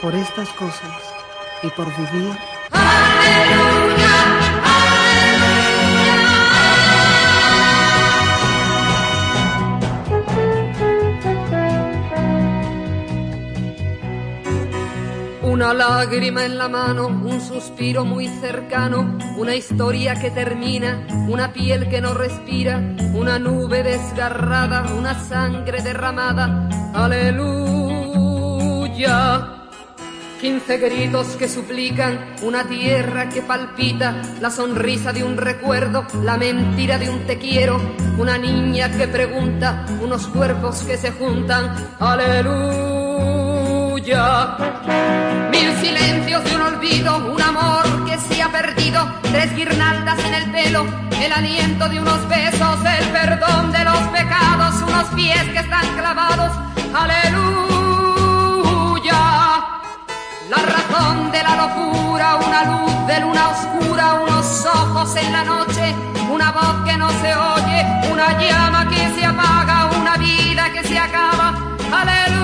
por estas cosas y por vivir. Una lágrima en la mano, un suspiro muy cercano, una historia que termina, una piel que no respira, una nube desgarrada, una sangre derramada. Aleluya. Quince gritos que suplican, una tierra que palpita, la sonrisa de un recuerdo, la mentira de un te quiero, una niña que pregunta, unos cuerpos que se juntan. Aleluya. Mil silencios de un olvido, un amor que se ha perdido, tres guirnaldas en el pelo, el aliento de unos besos, el perdón de los pecados, unos pies una luz de luna oscura, unos ojos en la noche, una voz que no se oye, una llama que se apaga, una vida que se acaba. Aleluya.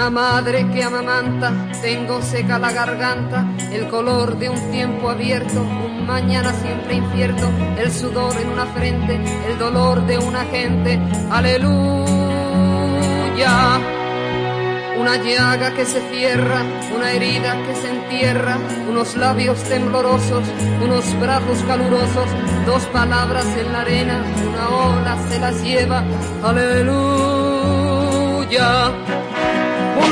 Una madre que amamanta, tengo seca la garganta, el color de un tiempo abierto, un mañana siempre incierto, el sudor en una frente, el dolor de una gente. Aleluya. Una llaga que se cierra, una herida que se entierra, unos labios temblorosos, unos brazos calurosos, dos palabras en la arena, una ola se las lleva. Aleluya.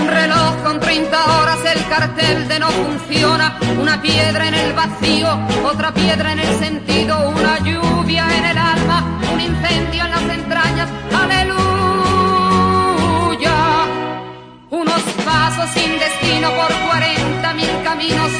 Un reloj con 30 horas, el cartel de no funciona, una piedra en el vacío, otra piedra en el sentido, una lluvia en el alma, un incendio en las entrañas, aleluya. Unos pasos sin destino por 40 mil caminos,